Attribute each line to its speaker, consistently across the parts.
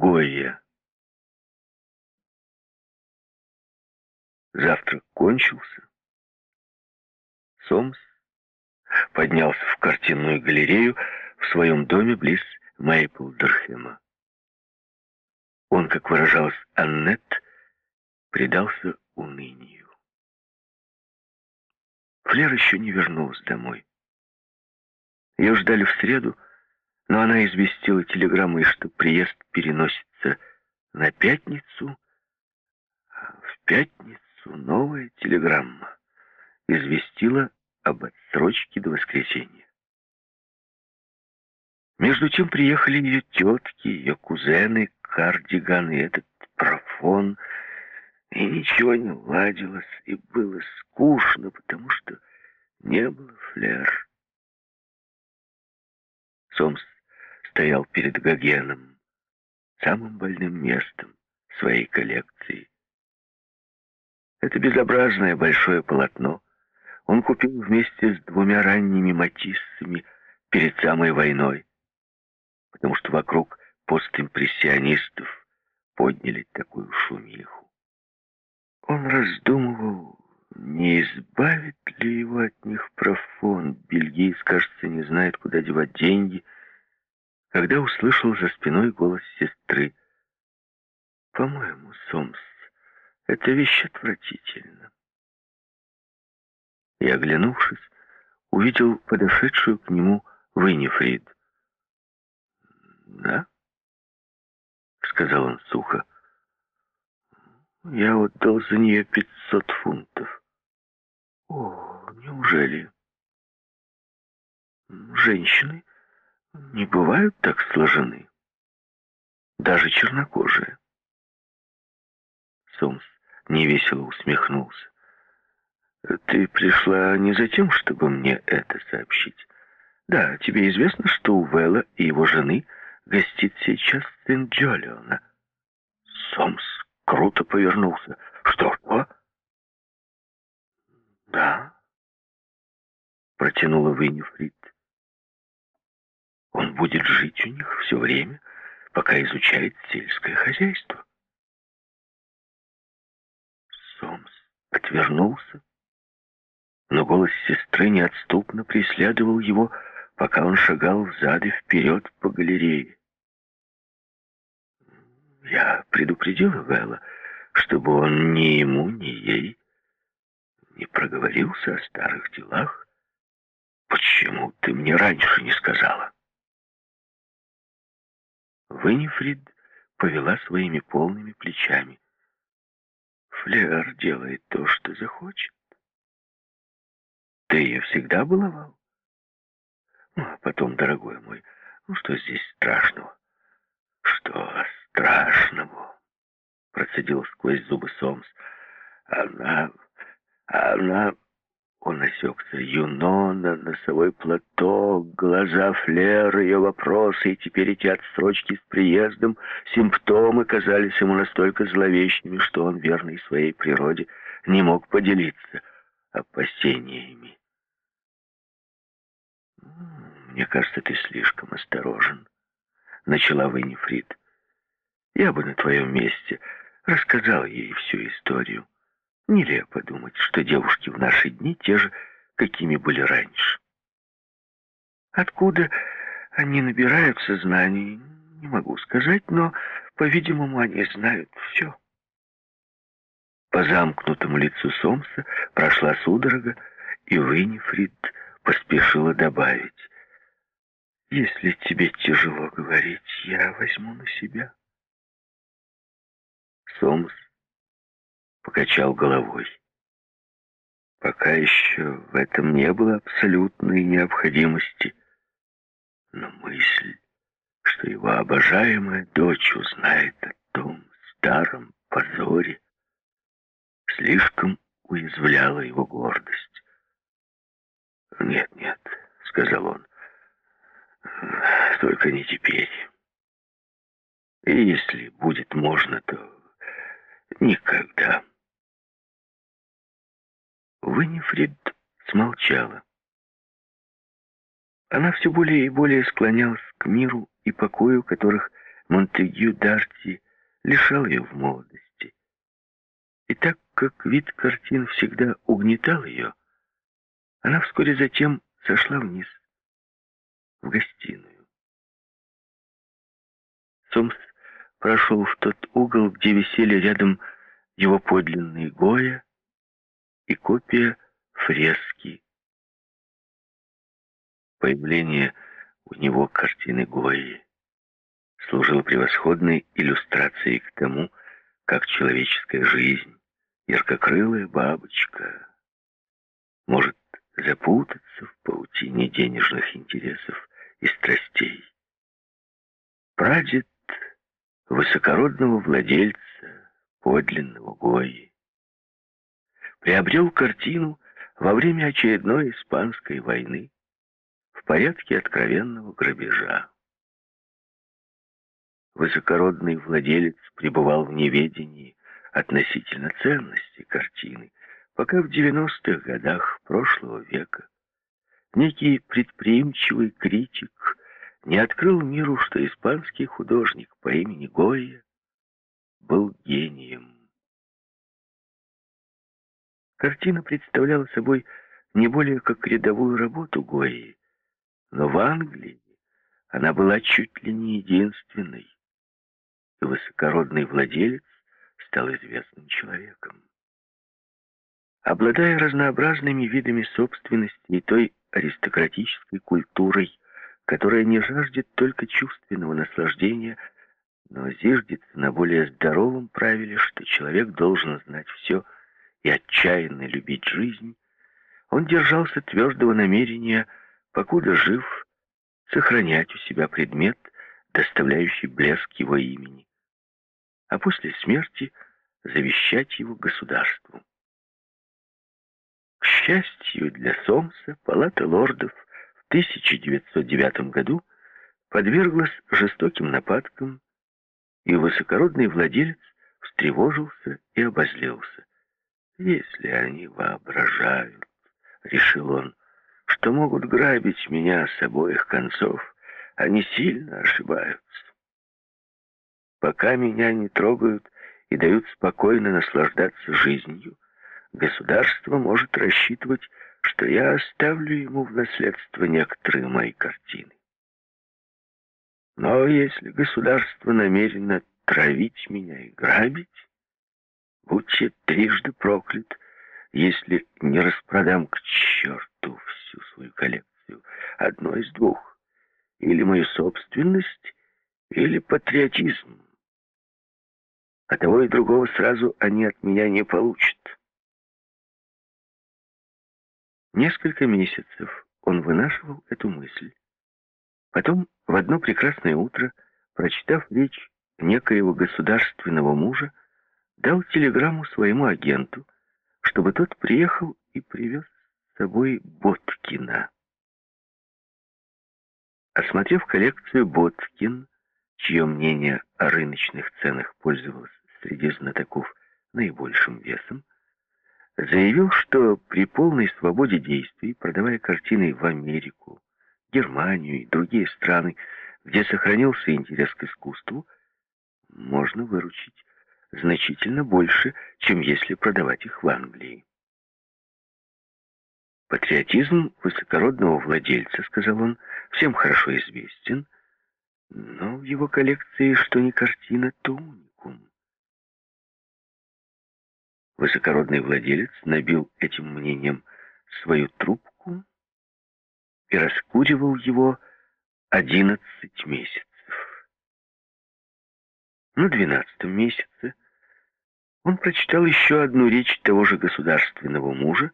Speaker 1: Гойя. Завтрак кончился. Сомс поднялся в картинную галерею в своем доме близ Мейплдерхема. Он, как выражалась Аннет, предался унынию. Флер еще не вернулась домой. Ее ждали в среду, но она известила телеграммой, что приезд переносится на пятницу, а в пятницу новая телеграмма известила об отсрочке до воскресенья. Между тем приехали ее тетки, ее кузены, кардиган и этот профон, и ничего не ладилось, и было скучно, потому что не было флер. Сомс стоял перед Гогеном, самым больным местом своей коллекции. Это безобразное большое полотно он купил вместе с двумя ранними матиссами перед самой войной, потому что вокруг постимпрессионистов подняли такую шумиху. Он раздумывал, не избавит ли его от них профон. Бельгиец, кажется, не знает, куда девать деньги, когда услышал за спиной голос сестры. «По-моему, Сомс, эта вещь отвратительна». И, оглянувшись, увидел подошедшую к нему Виннифрид. «Да?» — сказал он сухо. «Я отдал за нее пятьсот фунтов». «О, неужели?» «Женщины не бывают так сложены, даже чернокожие». Сомс невесело усмехнулся. «Ты пришла не за тем, чтобы мне это сообщить. Да, тебе известно, что у Вэлла и его жены гостит сейчас сын Джолиона». Сомс круто повернулся. «Что, что?» «Да», — протянула Виннифрид. «Он будет жить у них все время, пока изучает сельское хозяйство». Сомс отвернулся но голос сестры неотступно преследовал его, пока он шагал взад и вперед по галерее. Я предупредила Вэлла, чтобы он ни ему, ни ей не проговорился о старых делах. Почему ты мне раньше не сказала? Виннифрид повела своими полными плечами. Флер делает то, что захочет. Ты ее всегда баловал? Ну, а потом, дорогой мой, ну что здесь страшного? Что страшного? Процедил сквозь зубы Сомс. Она... она... Он осекся. Юнона, носовой платок, глаза Флер, ее вопросы, и теперь эти отсрочки с приездом, симптомы казались ему настолько зловещими, что он, верный своей природе, не мог поделиться опасениями. «Мне кажется, ты слишком осторожен», — начала Виннифрид. «Я бы на твоем месте рассказал ей всю историю. Нелепо думать, что девушки в наши дни те же, какими были раньше. Откуда они набираются знаний, не могу сказать, но, по-видимому, они знают все». По замкнутому лицу Сомса прошла судорога, и Виннифрид поспешила добавить. «Если тебе тяжело говорить, я возьму на себя». Сомс покачал головой. Пока еще в этом не было абсолютной необходимости, но мысль, что его обожаемая дочь узнает о том старом позоре, слишком уязвляла его гордость. «Нет, нет», — сказал он, — «только не теперь. И если будет можно, то никогда». Виннифрид смолчала. Она все более и более склонялась к миру и покою, которых Монтегю Дарти лишал ее в молодости. И так как вид картин всегда угнетал ее, она вскоре затем сошла вниз, в гостиную. Сомс прошел в тот угол, где висели рядом его подлинные Гоя и копия фрески. Появление у него картины Гои служило превосходной иллюстрацией к тому, как человеческая жизнь, яркокрылая бабочка, может запутаться в паутине денежных интересов и страстей. Прадед высокородного владельца подлинного Гои приобрел картину во время очередной испанской войны порядке откровенного грабежа. Высокородный владелец пребывал в неведении относительно ценности картины, пока в 90-х годах прошлого века некий предприимчивый критик не открыл миру, что испанский художник по имени Гойя был гением. Картина представляла собой не более как рядовую работу Гойи, но в Англии она была чуть ли не единственной, и высокородный владелец стал известным человеком. Обладая разнообразными видами собственности и той аристократической культурой, которая не жаждет только чувственного наслаждения, но зиждется на более здоровом правиле, что человек должен знать все и отчаянно любить жизнь, он держался твердого намерения, покуда жив, сохранять у себя предмет, доставляющий блеск его имени, а после смерти завещать его государству. К счастью для Сомса, палата лордов в 1909 году подверглась жестоким нападкам, и высокородный владелец встревожился и обозлился. «Если они воображают, — решил он, — что могут грабить меня с обоих концов, они сильно ошибаются. Пока меня не трогают и дают спокойно наслаждаться жизнью, государство может рассчитывать, что я оставлю ему в наследство некоторые мои картины. Но если государство намерено травить меня и грабить, будьте трижды проклят, если не распродам к черту всю свою коллекцию. Одно из двух. Или мою собственность, или патриотизм. А того и другого сразу они от меня не получат. Несколько месяцев он вынашивал эту мысль. Потом, в одно прекрасное утро, прочитав речь некоего государственного мужа, дал телеграмму своему агенту, чтобы тот приехал и привез собой Боткина. Осмотрев коллекцию Боткин, чье мнение о рыночных ценах пользовалось среди знатоков наибольшим весом, заявил, что при полной свободе действий, продавая картины в Америку, Германию и другие страны, где сохранился интерес к искусству, можно выручить значительно больше, чем если продавать их в Англии. Патриотизм высокородного владельца, сказал он, всем хорошо известен, но в его коллекции что ни картина, то уникум. Высокородный владелец набил этим мнением свою трубку и раскуривал его одиннадцать месяцев. На двенадцатом месяце он прочитал еще одну речь того же государственного мужа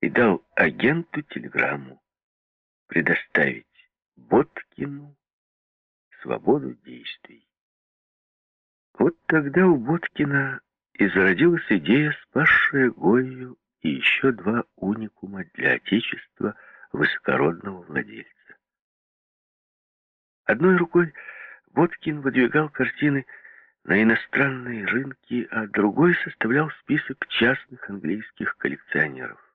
Speaker 1: и дал агенту телеграмму предоставить Боткину свободу действий. Вот тогда у Боткина и зародилась идея, спасшая Гою и еще два уникума для Отечества высокородного владельца. Одной рукой Боткин выдвигал картины на иностранные рынки, а другой составлял список частных английских коллекционеров.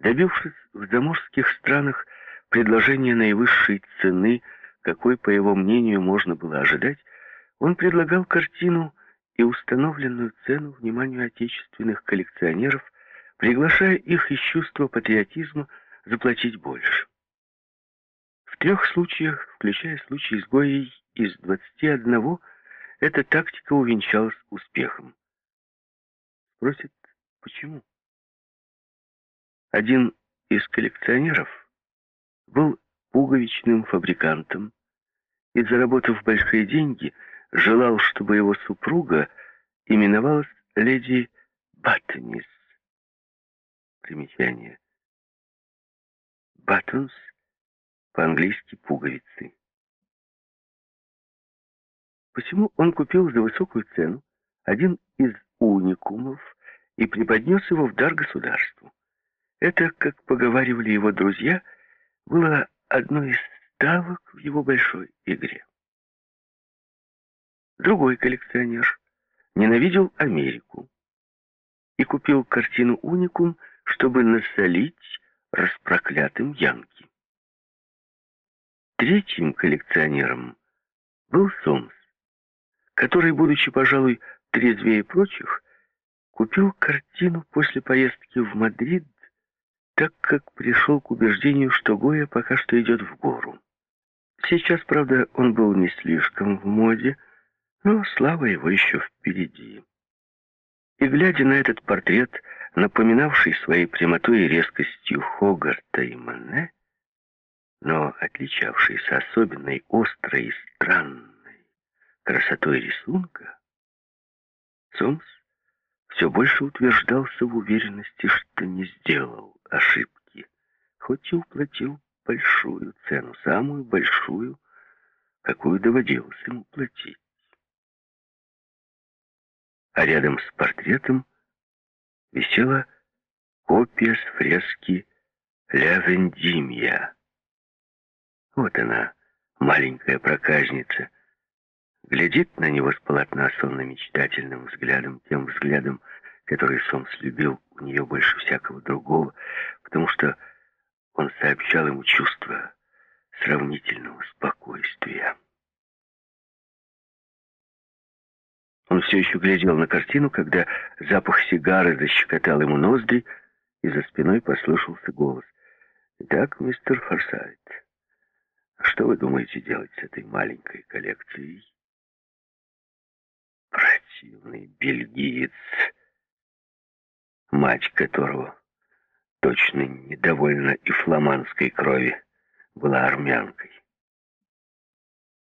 Speaker 1: Добившись в заморских странах предложения наивысшей цены какой, по его мнению, можно было ожидать, он предлагал картину и установленную цену вниманию отечественных коллекционеров, приглашая их из чувства патриотизма заплатить больше. В трех случаях, включая случай с Гоей из 21, эта тактика увенчалась успехом. Спросит, почему? Один из коллекционеров был пуговичным фабрикантом и, заработав большие деньги, желал, чтобы его супруга именовалась леди Баттонис. Примечание. Баттонс по-английски пуговицы. Посему он купил за высокую цену один из уникумов и преподнес его в дар государству. Это, как поговаривали его друзья, было одной из ставок в его большой игре. Другой коллекционер ненавидел Америку и купил картину «Уникум», чтобы насолить распроклятым Янки. Третьим коллекционером был Сомс, который, будучи, пожалуй, трезвее прочих, купил картину после поездки в Мадрид так как пришел к убеждению, что Гоя пока что идет в гору. Сейчас, правда, он был не слишком в моде, но слава его еще впереди. И глядя на этот портрет, напоминавший своей прямотой и резкостью Хогарта и Мане, но отличавшийся особенной острой и странной красотой рисунка, Сомс все больше утверждался в уверенности, что не сделал ошибки, хоть и уплатил большую цену, самую большую, какую доводилось ему платить. А рядом с портретом висела копия с фрески «Ля Вендимья». Вот она, маленькая проказница, глядит на него с полотна сонно-мечтательным взглядом, тем взглядом, который Сомс любил у нее больше всякого другого, потому что он сообщал ему чувство сравнительного спокойствия. Он все еще глядел на картину, когда запах сигары защекотал ему ноздри, и за спиной послышался голос. «Итак, мистер Форсайт, что вы думаете делать с этой маленькой коллекцией?» «Противный бельгиец!» Мать которого, точно недовольна и фламандской крови, была армянкой.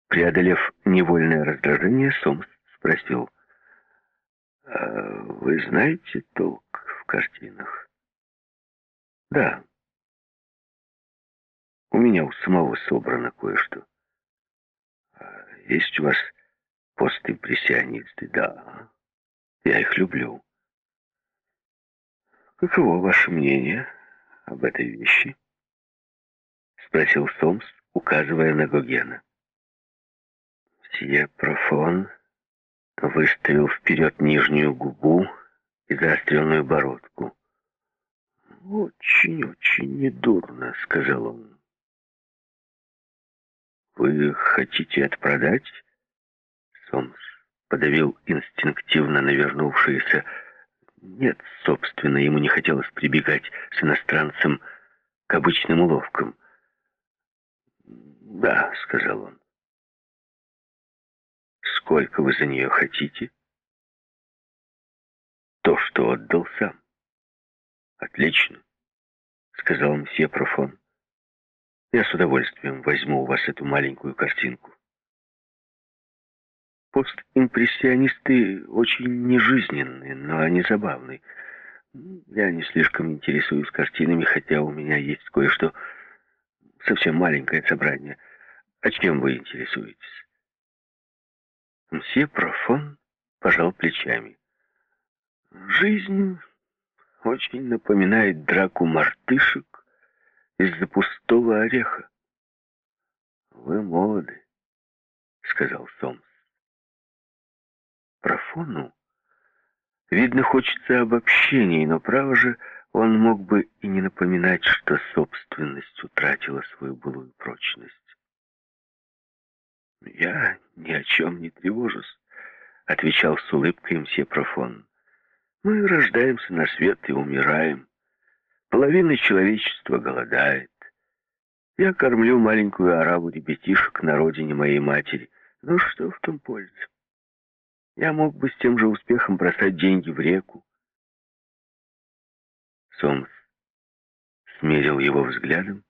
Speaker 1: Преодолев невольное раздражение, Сомс спросил, «А вы знаете толк в картинах?» «Да. У меня у самого собрано кое-что. А есть у вас постимпрессионисты?» «Да. Я их люблю. «Каково ваше мнение об этой вещи?» — спросил Сомс, указывая на Гогена. Сие профон выставил вперед нижнюю губу и заостренную бородку. «Очень-очень недурно», — сказал он. «Вы хотите это продать?» Сомс подавил инстинктивно навернувшиеся нет, собственно, ему не хотелось прибегать с иностранцем к обычным уловкам. «Да», — сказал он. «Сколько вы за нее хотите?» «То, что отдал сам». «Отлично», — сказал мсье Профон. «Я с удовольствием возьму у вас эту маленькую картинку». Постимпрессионисты очень нежизненные, но они забавные. Я не слишком интересуюсь картинами, хотя у меня есть кое-что совсем маленькое собрание. А чем вы интересуетесь? Мсье Профон пожал плечами. Жизнь очень напоминает драку мартышек из-за пустого ореха. Вы молоды, сказал Сомс. Профону, видно, хочется обобщений, но, право же, он мог бы и не напоминать, что собственность утратила свою былую прочность. «Я ни о чем не тревожусь», — отвечал с улыбкой мсье Профон. «Мы рождаемся на свет и умираем. Половина человечества голодает. Я кормлю маленькую арабу ребятишек на родине моей матери. Ну что в том пользы? Я мог бы с тем же успехом бросать деньги в реку. Сомс смерил его взглядом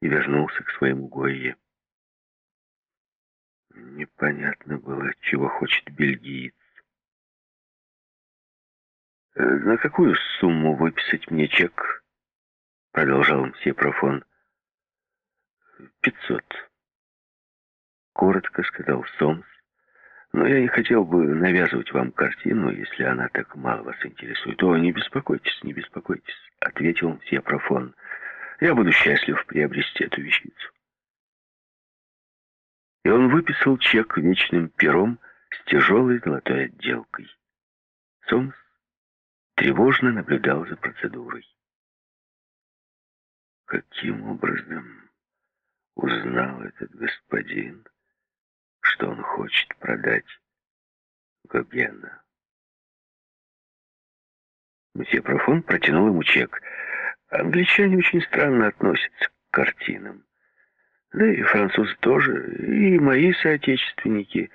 Speaker 1: и вернулся к своему Гойе. Непонятно было, чего хочет бельгиец. «Э, «На какую сумму выписать мне чек?» Продолжал мсье Профон. «Пятьсот», — коротко сказал Сомс. «Но я не хотел бы навязывать вам картину, если она так мало вас интересует». «О, не беспокойтесь, не беспокойтесь», — ответил мсье Профон. «Я буду счастлив приобрести эту вещицу». И он выписал чек вечным пером с тяжелой золотой отделкой. Сомс тревожно наблюдал за процедурой. Каким образом узнал этот господин, что он хочет продать Гогена? Месье Профон протянул ему чек. Англичане очень странно относятся к картинам. Да и французы тоже, и мои соотечественники.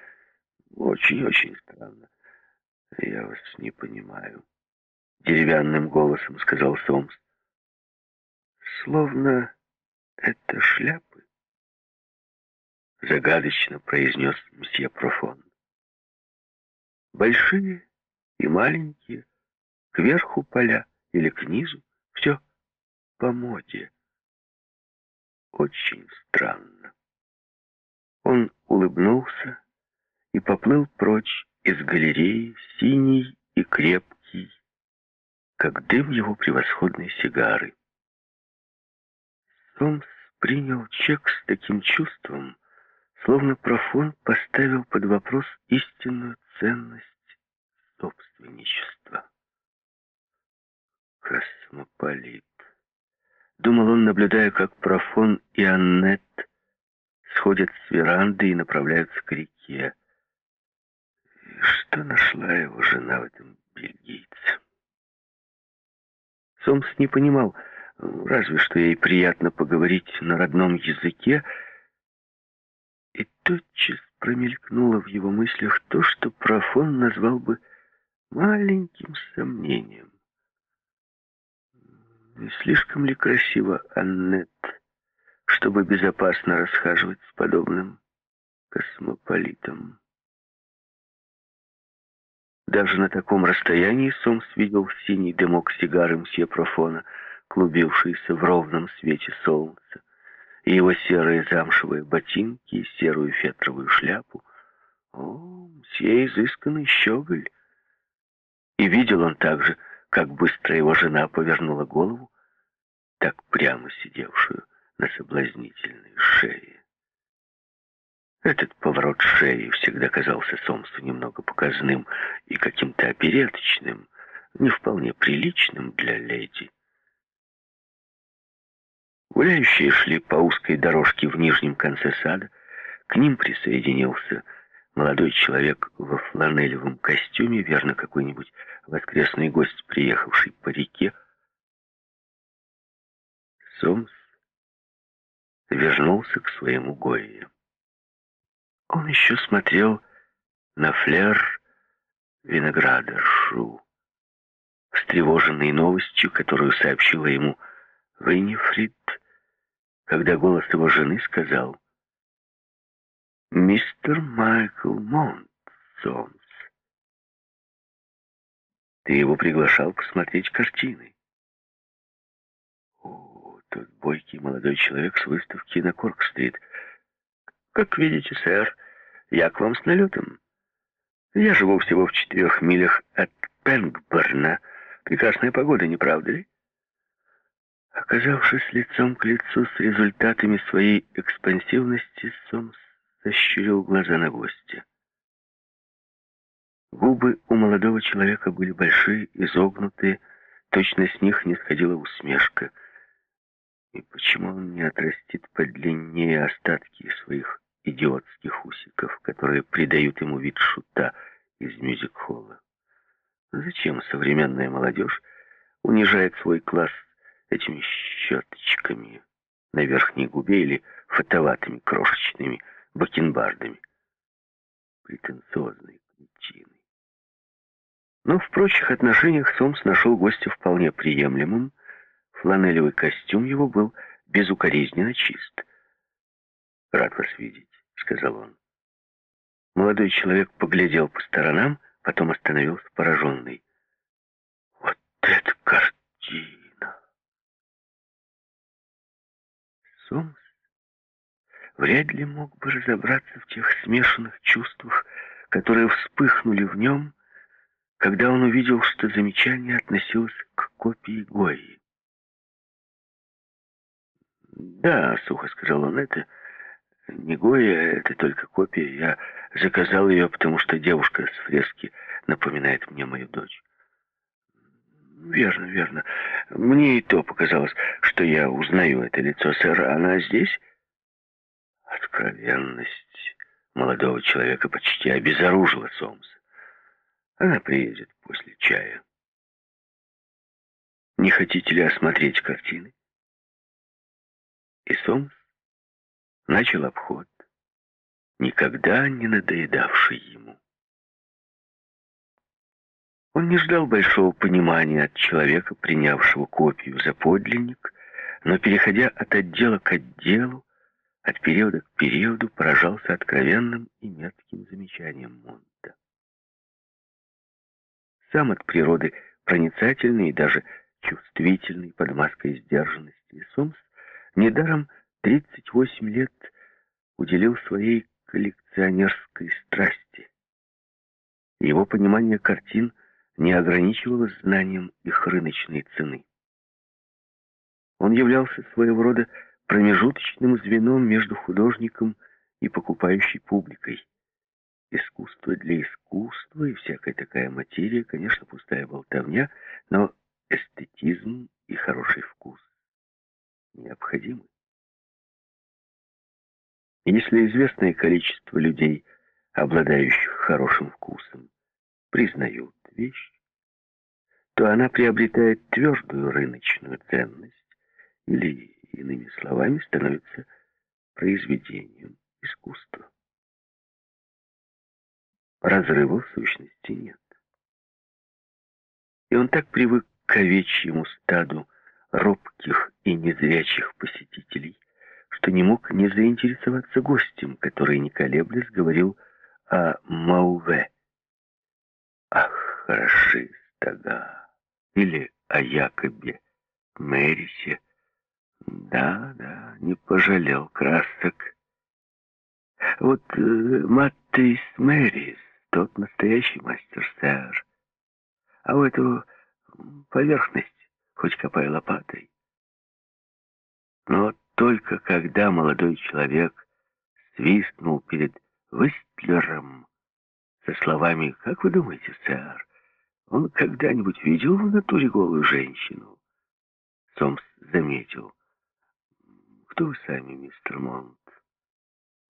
Speaker 1: Очень-очень странно. Я вас не понимаю. Деревянным голосом сказал Сомс. Словно это шляпы. Загадочно произнес мсье Профон. Большие и маленькие, кверху поля или к низу, все по моде очень странно. Он улыбнулся и поплыл прочь из галереи, синий и крепкий, как дым его превосходной сигары. Сомс принял чек с таким чувством, словно профон поставил под вопрос истинную ценность собственничества. Космополит. Думал он, наблюдая, как Профон и Аннет сходят с веранды и направляются к реке. И что нашла его жена в этом бельгийце? Сомс не понимал, разве что ей приятно поговорить на родном языке, и тотчас промелькнуло в его мыслях то, что Профон назвал бы маленьким сомнением. Не слишком ли красиво Аннет, чтобы безопасно расхаживать с подобным космополитом? Даже на таком расстоянии Сомс видел синий дымок сигары мсье Профона, клубившийся в ровном свете солнца, и его серые замшевые ботинки и серую фетровую шляпу. О, мсье изысканный щеголь! И видел он также, как быстро его жена повернула голову, так прямо сидевшую на соблазнительной шее. Этот поворот шеи всегда казался Сомсу немного показным и каким-то опереточным, не вполне приличным для леди. Гуляющие шли по узкой дорожке в нижнем конце сада. К ним присоединился молодой человек во фланелевом костюме, верно, какой-нибудь воскресный гость, приехавший по реке, Сомс вернулся к своему Гойе. Он еще смотрел на флер виноградаршу, встревоженный новостью, которую сообщила ему Виннифрид, когда голос его жены сказал «Мистер Майкл Монт, Сомс, ты его приглашал посмотреть картины». О, тот бойкий молодой человек с выставки на Корк-стрит. Как видите, сэр, я к вам с налетом. Я живу всего в четырех милях от Пенгборна. Прекрасная погода, не правда ли? Оказавшись лицом к лицу с результатами своей экспансивности, Сомс сощурил глаза на гостя. Губы у молодого человека были большие, изогнутые, точно с них не сходила усмешка. И почему он не отрастит подлиннее остатки своих идиотских которые придают ему вид шута из мюзик-холла. Зачем современная молодежь унижает свой класс этими щеточками на верхней губе или фотоватыми крошечными бакенбардами? Претенциозные кретины. Но в прочих отношениях Сомс нашел гостя вполне приемлемым. Фланелевый костюм его был безукоризненно чист. «Рад вас видеть», — сказал он. Молодой человек поглядел по сторонам, потом остановился пораженный. «Вот это картина!» Сомс вряд ли мог бы разобраться в тех смешанных чувствах, которые вспыхнули в нем, когда он увидел, что замечание относилось к копии Гои. «Да», — сухо сказал он, — «это не Гоя, это только копия. Я заказал ее, потому что девушка с фрески напоминает мне мою дочь». «Верно, верно. Мне и то показалось, что я узнаю это лицо, сэр. Она здесь?» Откровенность молодого человека почти обезоружила Сомса. Она приедет после чая. Не хотите ли осмотреть картины? И Сомс начал обход, никогда не надоедавший ему. Он не ждал большого понимания от человека, принявшего копию за подлинник, но, переходя от отдела к отделу, от периода к периоду, поражался откровенным и метким замечанием Монта сам от природы проницательный и даже чувствительный под маской сдержанности. Сомс недаром 38 лет уделил своей коллекционерской страсти. Его понимание картин не ограничивалось знанием их рыночной цены. Он являлся своего рода промежуточным звеном между художником и покупающей публикой. Искусство для искусства и всякая такая материя, конечно, пустая болтовня, но эстетизм и хороший вкус необходимы. Если известное количество людей, обладающих хорошим вкусом, признают вещь, то она приобретает твердую рыночную ценность или, иными словами, становится произведением искусства. Разрыва в сущности нет. И он так привык к овечьему стаду робких и незрячих посетителей, что не мог не заинтересоваться гостем, который, не колеблясь, говорил о Мауве. Ах, хороши стога! Или о Якобе Мэрисе. Да, да, не пожалел красок. Вот э, Маттейс Мэрис тот настоящий мастер, сэр. А у этого поверхность, хоть копай лопатой. Но только когда молодой человек свистнул перед Выстлером со словами «Как вы думаете, сэр, он когда-нибудь видел в натуре голую женщину?» Сомс заметил. «Кто вы сами, мистер Монт,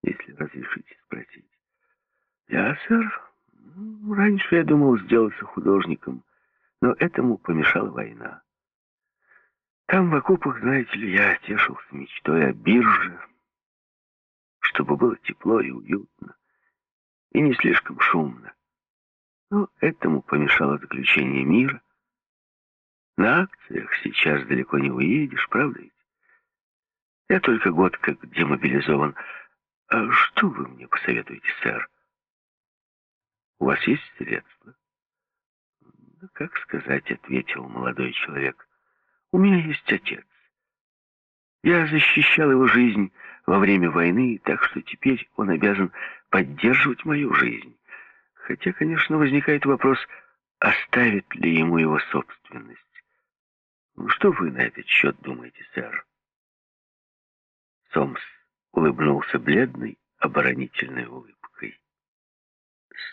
Speaker 1: если разрешите спросить?» «Я, сэр, Раньше я думал сделаться художником, но этому помешала война. Там, в окопах, знаете ли, я тешился мечтой о бирже, чтобы было тепло и уютно, и не слишком шумно. Но этому помешало заключение мира. На акциях сейчас далеко не уедешь, правда ведь? Я только год как демобилизован. А что вы мне посоветуете, сэр? У вас есть средства? Да как сказать, ответил молодой человек. У меня есть отец. Я защищал его жизнь во время войны, так что теперь он обязан поддерживать мою жизнь. Хотя, конечно, возникает вопрос, оставит ли ему его собственность. Ну, что вы на этот счет думаете, сэр? Сомс улыбнулся бледной, оборонительной улыбкой.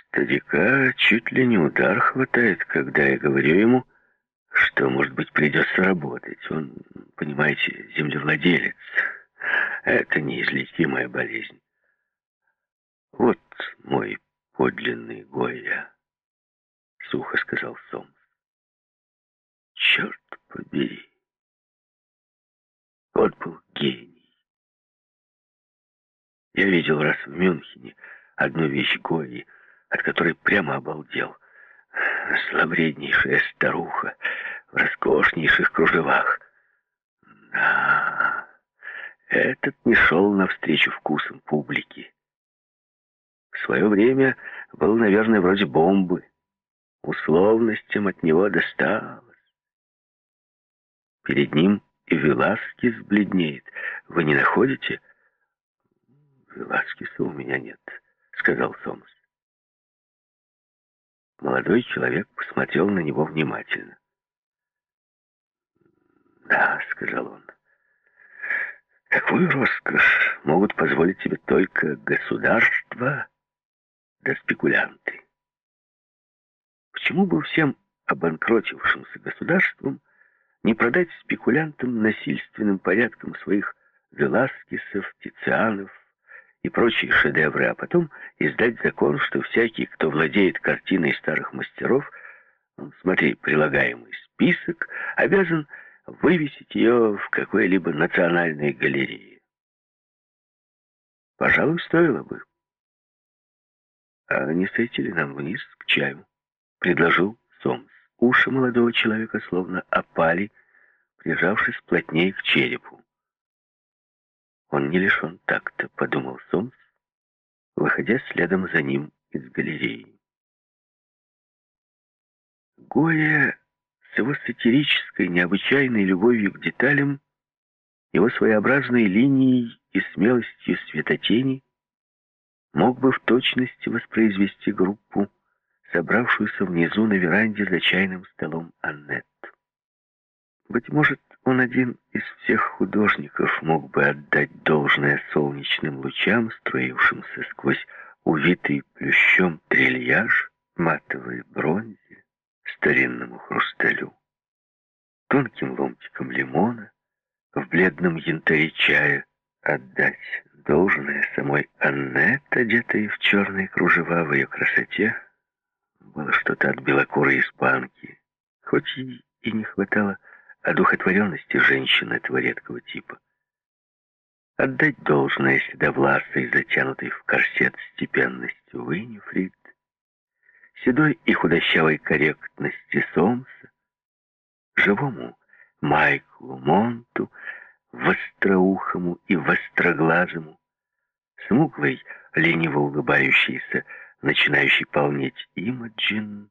Speaker 1: Старика чуть ли не удар хватает, когда я говорю ему, что, может быть, придется работать. Он, понимаете, землевладелец. Это неизлечимая болезнь. Вот мой подлинный Гойя», — сухо сказал Сомс. «Черт побери! Вот был гений. Я видел раз в Мюнхене одну вещь Гойи, от которой прямо обалдел. Слабреднейшая старуха в роскошнейших кружевах. Да, этот не шел навстречу вкусам публики. В свое время был, наверное, вроде бомбы. Условностям от него досталось. Перед ним и Веласкес бледнеет. Вы не находите? Веласкеса у меня нет, сказал Сомс. Молодой человек посмотрел на него внимательно. «Да», — сказал он, — «такую роскошь могут позволить себе только государства да спекулянты. Почему бы всем обанкротившимся государствам не продать спекулянтам насильственным порядком своих Веласкесов, Тицианов и прочие шедевры, а потом издать закон, что всякий, кто владеет картиной старых мастеров, смотри, прилагаемый список, обязан вывесить ее в какой-либо национальной галерее. Пожалуй, стоило бы. «А не сойти ли нам вниз к чаю?» — предложил Сомс. Уши молодого человека словно опали, прижавшись плотнее к черепу. Он не лишен такта, подумал Сомс, выходя следом за ним из галереи. Гоя с его сатирической, необычайной любовью к деталям, его своеобразной линией и смелостью светотени мог бы в точности воспроизвести группу, собравшуюся внизу на веранде за чайным столом Аннет. Быть может, он один из всех художников мог бы отдать должное солнечным лучам, строившимся сквозь увитый плющом трильяж, матовой бронзе, старинному хрусталю, тонким ломтиком лимона, в бледном янтаре чая отдать должное самой Аннет, одетой в черные кружева в ее красоте, было что-то от белокурой испанки, хоть ей и не хватало одухотворенности женщины этого редкого типа. Отдать должное седовласой, затянутой в корсет степенностью Уиннифрид, седой и худощавой корректности Сомса, живому Майклу Монту, востроухому и востроглазому, смуглой, лениво улыбающейся, начинающей полнеть Имаджин,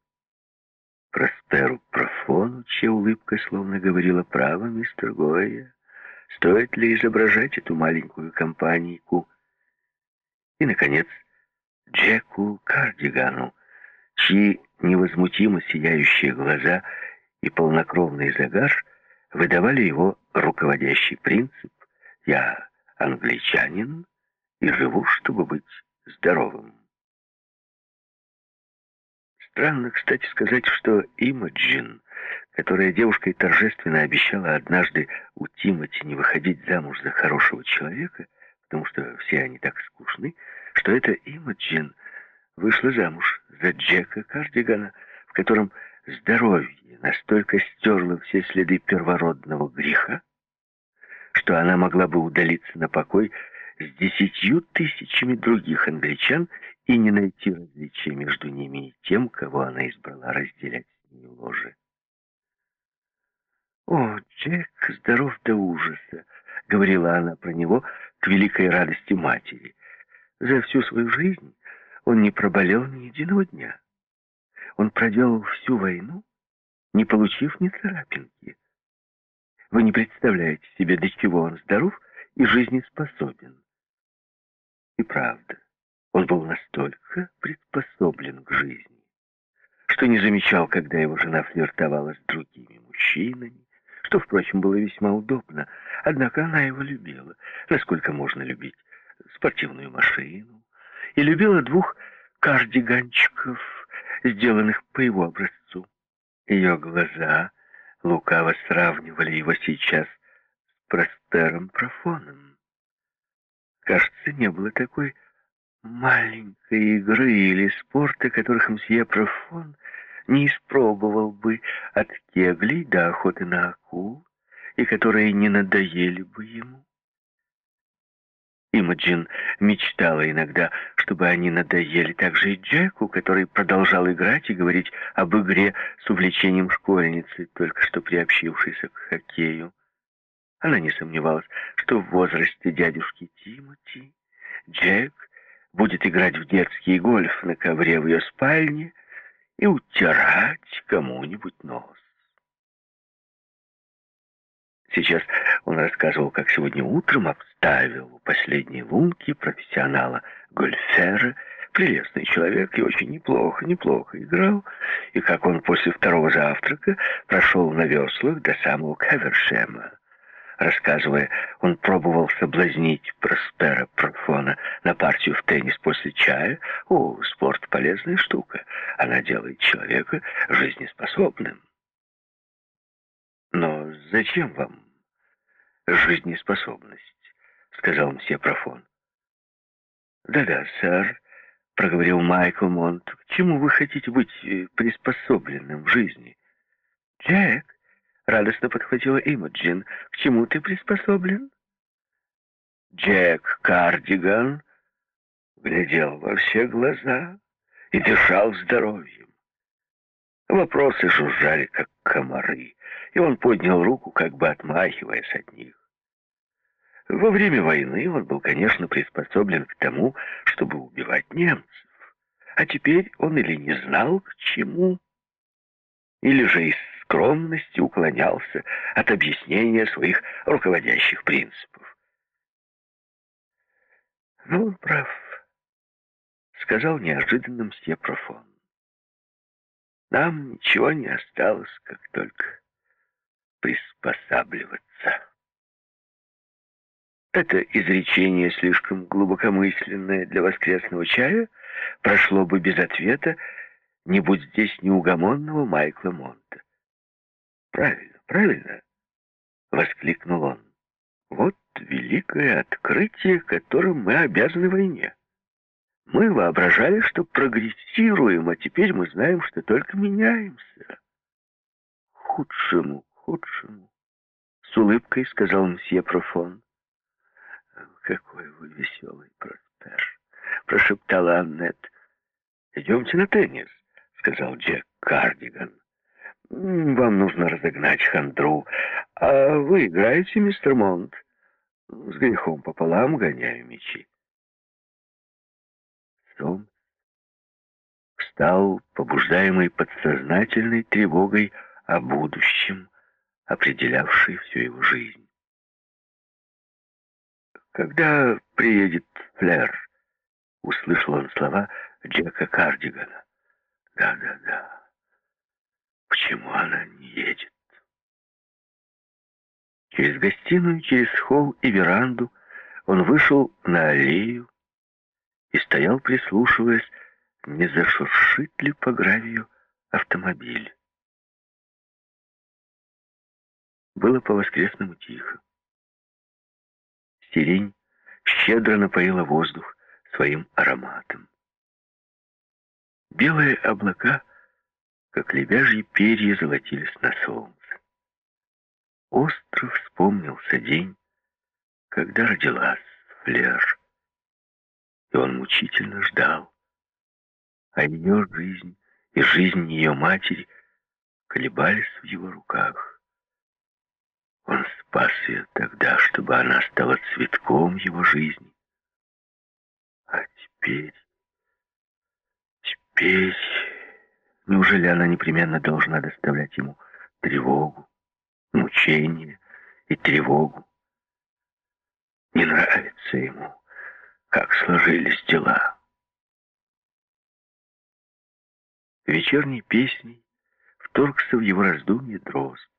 Speaker 1: Просперу Профону, чья улыбка словно говорила «Право, мистер Гойя, стоит ли изображать эту маленькую компанийку?» И, наконец, Джеку Кардигану, чьи невозмутимо сияющие глаза и полнокровный загар выдавали его руководящий принцип «Я англичанин и живу, чтобы быть здоровым». Странно, кстати, сказать, что Имаджин, которая девушкой торжественно обещала однажды у Тимати не выходить замуж за хорошего человека, потому что все они так скучны, что эта Имаджин вышла замуж за Джека Кардигана, в котором здоровье настолько стерло все следы первородного греха, что она могла бы удалиться на покой с десятью тысячами других англичан и не найти различия между ними и тем, кого она избрала разделять с ней ложе. «О, Джек здоров до ужаса!» — говорила она про него к великой радости матери. «За всю свою жизнь он не проболел ни единого дня. Он проделал всю войну, не получив ни царапинки. Вы не представляете себе, до чего он здоров и жизнеспособен. И правда, он был настолько приспособлен к жизни, что не замечал, когда его жена флиртовала с другими мужчинами, что, впрочем, было весьма удобно. Однако она его любила, насколько можно любить спортивную машину, и любила двух кардиганчиков, сделанных по его образцу. Ее глаза лукаво сравнивали его сейчас с Проспером Профоном. Кажется, не было такой маленькой игры или спорта, которых мсье Профон не испробовал бы от кеглей до охоты на акул, и которые не надоели бы ему. Имаджин мечтала иногда, чтобы они надоели также и Джеку, который продолжал играть и говорить об игре с увлечением школьницы, только что приобщившейся к хоккею. Она не сомневалась, что в возрасте дядюшки Тимоти Джек будет играть в детский гольф на ковре в ее спальне и утирать кому-нибудь нос. Сейчас он рассказывал, как сегодня утром обставил у последней лунки профессионала гольфера, прелестный человек и очень неплохо, неплохо играл, и как он после второго завтрака прошел на веслах до самого Кавершема. Рассказывая, он пробовал соблазнить Проспера Профона на партию в теннис после чая. О, спорт — полезная штука. Она делает человека жизнеспособным. «Но зачем вам жизнеспособность?» — сказал мсье Профон. «Да-да, сэр», — проговорил Майкл Монт, — «к чему вы хотите быть э, приспособленным в жизни?» «Джек», — радостно подхватила Имаджин, — «к чему ты приспособлен?» Джек Кардиган глядел во все глаза и дышал здоровьем. Вопросы жужжали, как комары, и он поднял руку, как бы отмахиваясь от них. Во время войны он был, конечно, приспособлен к тому, чтобы убивать немцев. А теперь он или не знал, к чему, или же из скромности уклонялся от объяснения своих руководящих принципов. «Ну, он прав», — сказал неожиданным Сепрофон. Нам ничего не осталось, как только приспосабливаться. Это изречение, слишком глубокомысленное для воскресного чая, прошло бы без ответа, не будь здесь неугомонного Майкла Монта. «Правильно, правильно!» — воскликнул он. «Вот великое открытие, которым мы обязаны войне. Мы воображали, что прогрессируем, а теперь мы знаем, что только меняемся. Худшему, худшему. С улыбкой сказал мсье Профон. «Какой вы веселый, Проспер!» — прошептала Аннет. «Идемте на теннис», — сказал Джек Кардиган. «Вам нужно разогнать хандру. А вы играете, мистер Монт?» «С грехом пополам гоняю мечи». Сомс встал, побуждаемый подсознательной тревогой о будущем, определявшей всю его жизнь. «Когда приедет Флер?» — услышал он слова Джека Кардигана. «Да-да-да. Почему она не едет?» Через гостиную, через холл и веранду он вышел на аллею, и стоял, прислушиваясь, не зашуршит ли по гравию автомобиль. Было по-воскресному тихо. Сирень щедро напоила воздух своим ароматом. Белые облака, как лебяжьи перья, золотились на солнце. Остро вспомнился день, когда родилась Флер и он мучительно ждал. А ее жизнь и жизнь ее матери колебались в его руках. Он спас ее тогда, чтобы она стала цветком его жизни. А теперь... Теперь... Неужели она непременно должна доставлять ему тревогу, мучение и тревогу? Не нравится ему как сложились дела. Вечерней песней вторгся в его раздумье дрозд.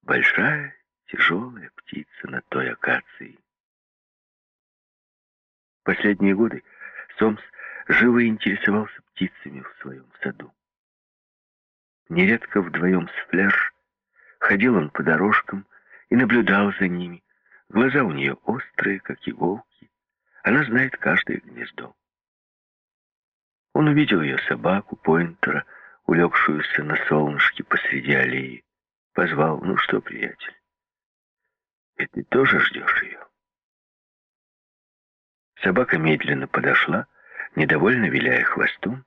Speaker 1: Большая, тяжелая птица на той акации. Последние годы Сомс живо интересовался птицами в своем саду. Нередко вдвоем с Флеш ходил он по дорожкам и наблюдал за ними. Глаза у нее острые, как иголки, она знает каждое гнездо. Он увидел ее собаку, Пойнтера, улегшуюся на солнышке посреди аллеи. Позвал, ну что, приятель, и ты тоже ждешь ее? Собака медленно подошла, недовольно виляя хвостом,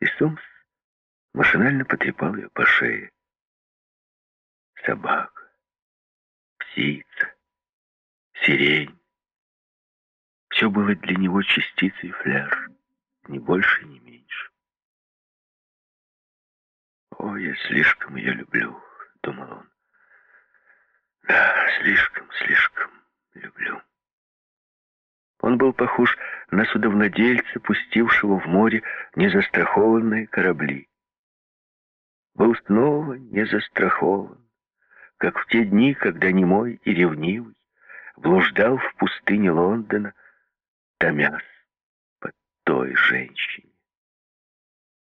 Speaker 1: и Сомс машинально потрепал ее по шее. Собака, птица, сирень. Все было для него частицей фляж, ни больше, ни меньше. «О, я слишком ее люблю», — думал он. «Да, слишком, слишком люблю». Он был похож на судовладельца, пустившего в море незастрахованные корабли. Был снова не застрахован, как в те дни, когда немой и ревнивый блуждал в пустыне Лондона, томясь под той женщине,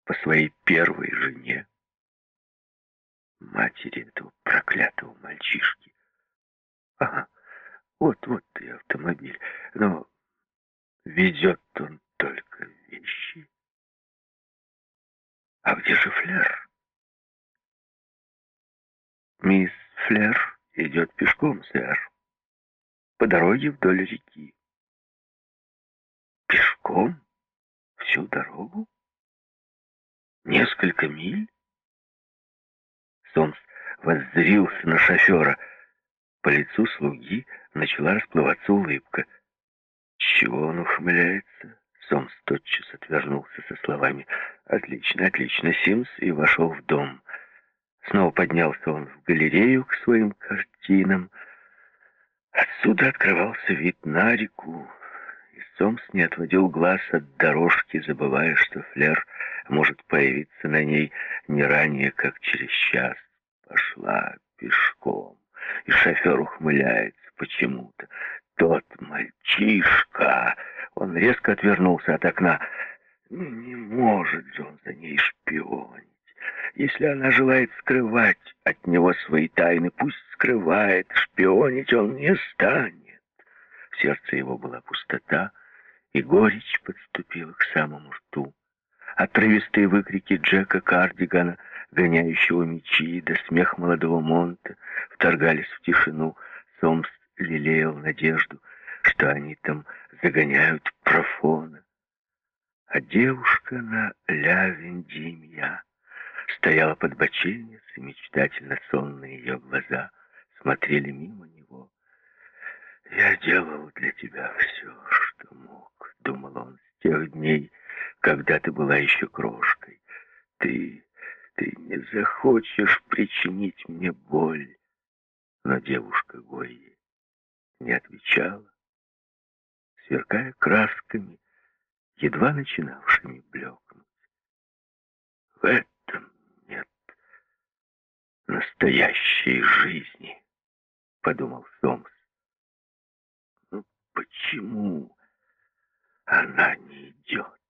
Speaker 1: по своей первой жене, матери этого проклятого мальчишки. Ага, вот-вот и автомобиль, но Везет он только вещи. А где же Флер? Мисс Флер идет пешком, сэр. По дороге вдоль реки. Пешком? Всю дорогу? Несколько миль? Сомс воззрился на шофера. По лицу слуги начала расплываться улыбка — чего он ухмыляется? Сомс тотчас отвернулся со словами «Отлично, отлично, Симс» и вошел в дом. Снова поднялся он в галерею к своим картинам. Отсюда открывался вид на реку, и Сомс не отводил глаз от дорожки, забывая, что флер может появиться на ней не ранее, как через час. Пошла пешком, и шофер ухмыляется почему-то тот мальчишка!» Он резко отвернулся от окна. «Ну, «Не может же он за ней шпионить. Если она желает скрывать от него свои тайны, пусть скрывает, шпионить он не станет». В сердце его была пустота, и горечь подступила к самому рту. Отрывистые выкрики Джека Кардигана, гоняющего мечи, да смех молодого Монта вторгались в тишину. Сомс лелеял надежду, что они там загоняют профона. А девушка на ля Вендимья стояла под бочельницей, мечтательно сонные ее глаза смотрели мимо него. «Я делал для тебя все, что мог», — думал он, — «с тех дней, когда ты была еще крошкой. Ты, ты не захочешь причинить мне боль». Но девушка Гойи не отвечала, сверкая красками, едва начинавшими блекнуть. В этом нет настоящей жизни, подумал Сомс. Ну почему она не идет?